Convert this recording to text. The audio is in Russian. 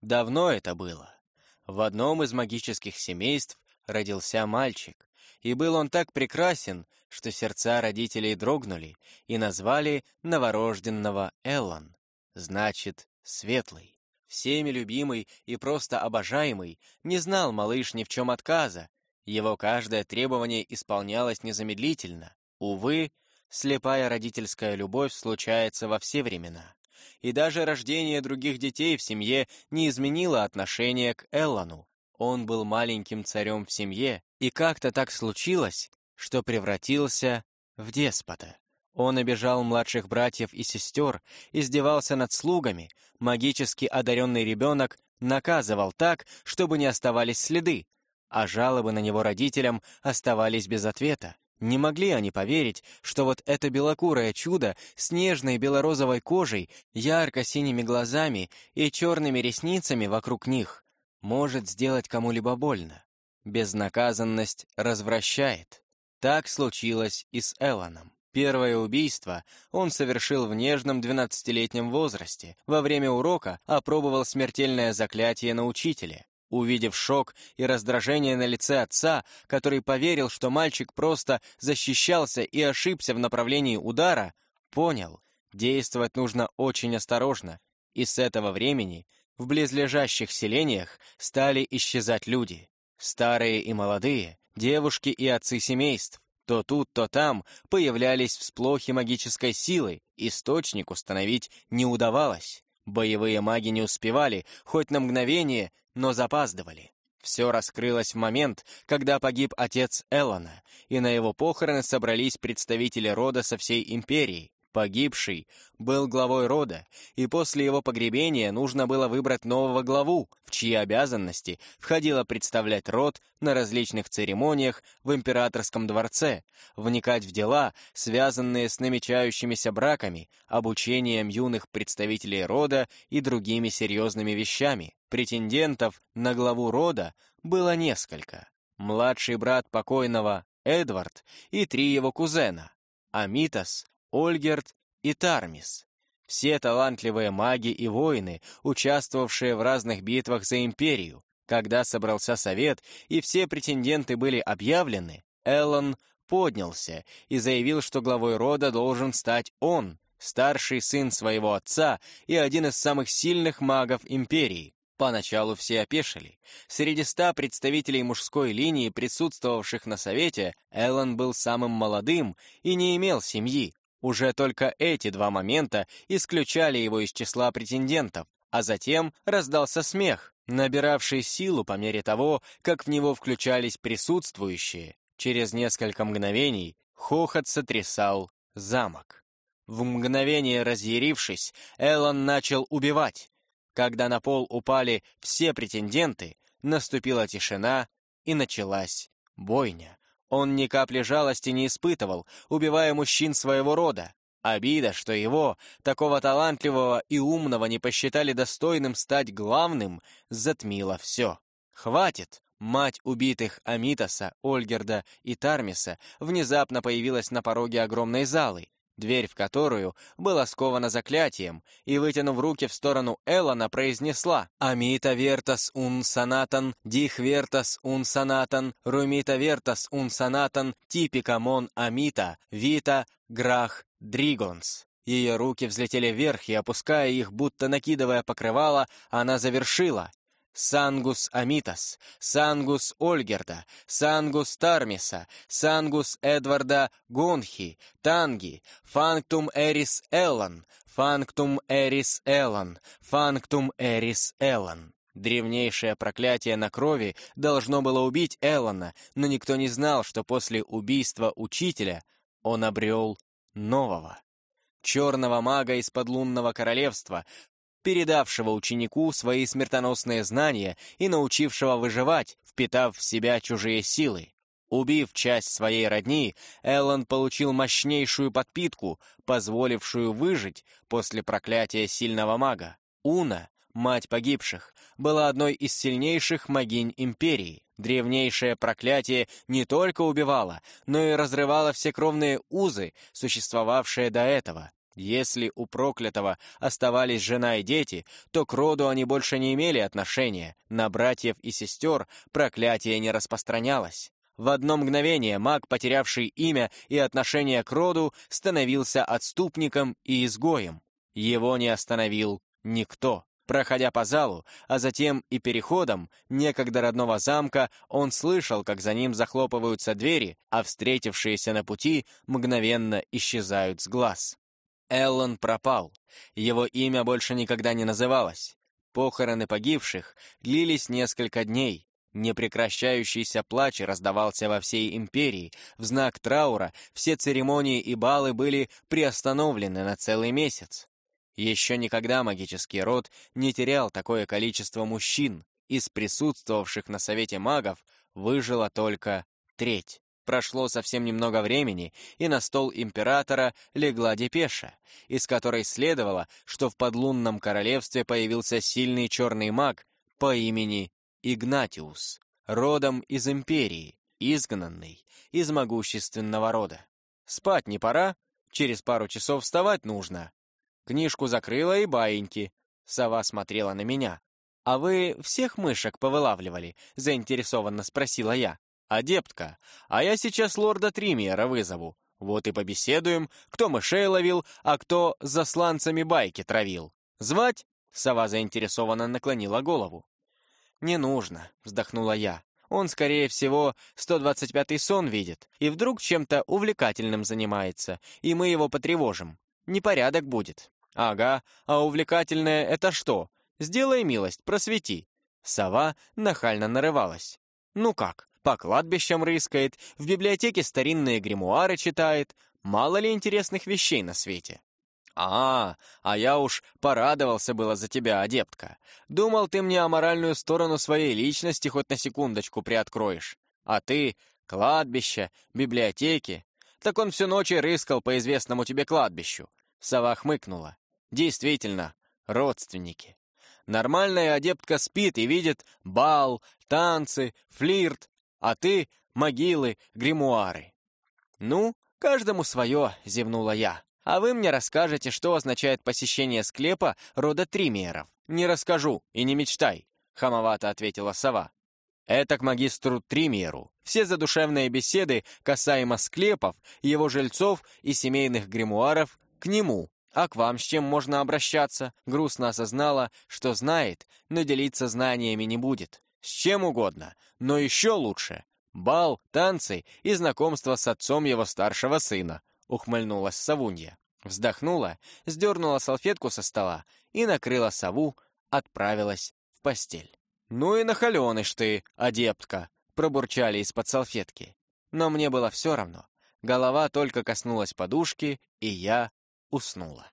Давно это было. В одном из магических семейств родился мальчик, и был он так прекрасен, что сердца родителей дрогнули и назвали новорожденного Эллон, значит, светлый. Всеми любимый и просто обожаемый, не знал малыш ни в чем отказа, его каждое требование исполнялось незамедлительно. Увы, слепая родительская любовь случается во все времена. И даже рождение других детей в семье не изменило отношение к Эллану. Он был маленьким царем в семье, и как-то так случилось, что превратился в деспота. Он обижал младших братьев и сестер, издевался над слугами, магически одаренный ребенок наказывал так, чтобы не оставались следы, а жалобы на него родителям оставались без ответа. Не могли они поверить, что вот это белокурое чудо с нежной белорозовой кожей, ярко-синими глазами и черными ресницами вокруг них может сделать кому-либо больно. Безнаказанность развращает. Так случилось и с Элланом. Первое убийство он совершил в нежном 12-летнем возрасте. Во время урока опробовал смертельное заклятие на учителе. Увидев шок и раздражение на лице отца, который поверил, что мальчик просто защищался и ошибся в направлении удара, понял, действовать нужно очень осторожно, и с этого времени в близлежащих селениях стали исчезать люди. Старые и молодые, девушки и отцы семейств. То тут, то там появлялись всплохи магической силы, источник установить не удавалось. Боевые маги не успевали, хоть на мгновение, но запаздывали. Все раскрылось в момент, когда погиб отец Эллона, и на его похороны собрались представители рода со всей империи. Погибший был главой рода, и после его погребения нужно было выбрать нового главу, в чьи обязанности входило представлять род на различных церемониях в императорском дворце, вникать в дела, связанные с намечающимися браками, обучением юных представителей рода и другими серьезными вещами. Претендентов на главу рода было несколько. Младший брат покойного Эдвард и три его кузена — Амитас, Ольгерт и Тармис. Все талантливые маги и воины, участвовавшие в разных битвах за империю. Когда собрался совет и все претенденты были объявлены, Эллен поднялся и заявил, что главой рода должен стать он, старший сын своего отца и один из самых сильных магов империи. Поначалу все опешили. Среди ста представителей мужской линии, присутствовавших на совете, Эллен был самым молодым и не имел семьи. Уже только эти два момента исключали его из числа претендентов, а затем раздался смех, набиравший силу по мере того, как в него включались присутствующие. Через несколько мгновений хохот сотрясал замок. В мгновение разъярившись, Эллен начал убивать. Когда на пол упали все претенденты, наступила тишина и началась бойня. Он ни капли жалости не испытывал, убивая мужчин своего рода. Обида, что его, такого талантливого и умного, не посчитали достойным стать главным, затмила все. «Хватит!» Мать убитых Амитоса, Ольгерда и Тармиса внезапно появилась на пороге огромной залы дверь в которую была скована заклятием, и, вытянув руки в сторону Эллона, произнесла «Амита вертас ун санатан, дих вертас ун санатан, румита вертас ун санатан, типика мон амита, вита, грах, дригонс». Ее руки взлетели вверх, и, опуская их, будто накидывая покрывало, она завершила Сангус Амитас, Сангус Ольгерда, Сангус Тармиса, Сангус Эдварда Гонхи, Танги, Фанктум Эрис Эллан, Фанктум Эрис Эллан, Фанктум Эрис Эллан. Древнейшее проклятие на крови должно было убить Эллана, но никто не знал, что после убийства учителя он обрел нового. Черного мага из подлунного королевства, передавшего ученику свои смертоносные знания и научившего выживать, впитав в себя чужие силы. Убив часть своей родни, Эллен получил мощнейшую подпитку, позволившую выжить после проклятия сильного мага. Уна, мать погибших, была одной из сильнейших могинь Империи. Древнейшее проклятие не только убивало, но и разрывало все кровные узы, существовавшие до этого. Если у проклятого оставались жена и дети, то к роду они больше не имели отношения, на братьев и сестер проклятие не распространялось. В одно мгновение маг, потерявший имя и отношение к роду, становился отступником и изгоем. Его не остановил никто. Проходя по залу, а затем и переходом некогда родного замка, он слышал, как за ним захлопываются двери, а встретившиеся на пути мгновенно исчезают с глаз. Эллен пропал. Его имя больше никогда не называлось. Похороны погибших длились несколько дней. Непрекращающийся плач раздавался во всей империи. В знак траура все церемонии и балы были приостановлены на целый месяц. Еще никогда магический род не терял такое количество мужчин. Из присутствовавших на Совете магов выжила только треть. Прошло совсем немного времени, и на стол императора легла депеша, из которой следовало, что в подлунном королевстве появился сильный черный маг по имени Игнатиус, родом из империи, изгнанный из могущественного рода. Спать не пора, через пару часов вставать нужно, Книжку закрыла и баиньки. Сова смотрела на меня. «А вы всех мышек повылавливали?» — заинтересованно спросила я. «Адептка, а я сейчас лорда Тримиера вызову. Вот и побеседуем, кто мышей ловил, а кто засланцами байки травил. Звать?» — сова заинтересованно наклонила голову. «Не нужно», — вздохнула я. «Он, скорее всего, 125-й сон видит, и вдруг чем-то увлекательным занимается, и мы его потревожим. Непорядок будет». «Ага, а увлекательное это что? Сделай милость, просвети». Сова нахально нарывалась. «Ну как, по кладбищам рыскает, в библиотеке старинные гримуары читает. Мало ли интересных вещей на свете». «А, а я уж порадовался было за тебя, адептка. Думал, ты мне аморальную сторону своей личности хоть на секундочку приоткроешь. А ты — кладбище, библиотеки. Так он всю ночь рыскал по известному тебе кладбищу». Сова хмыкнула. Действительно, родственники. Нормальная адептка спит и видит бал, танцы, флирт, а ты — могилы, гримуары. «Ну, каждому свое», — зевнула я. «А вы мне расскажете, что означает посещение склепа рода Тримиеров?» «Не расскажу и не мечтай», — хамовато ответила сова. «Это к магистру Тримиеру. Все задушевные беседы касаемо склепов, его жильцов и семейных гримуаров к нему. «А к вам с чем можно обращаться?» Грустно осознала, что знает, но делиться знаниями не будет. С чем угодно, но еще лучше. Бал, танцы и знакомство с отцом его старшего сына. Ухмыльнулась совунья. Вздохнула, сдернула салфетку со стола и накрыла сову, отправилась в постель. «Ну и нахаленыш ты, адептка!» пробурчали из-под салфетки. Но мне было все равно. Голова только коснулась подушки, и я уснула.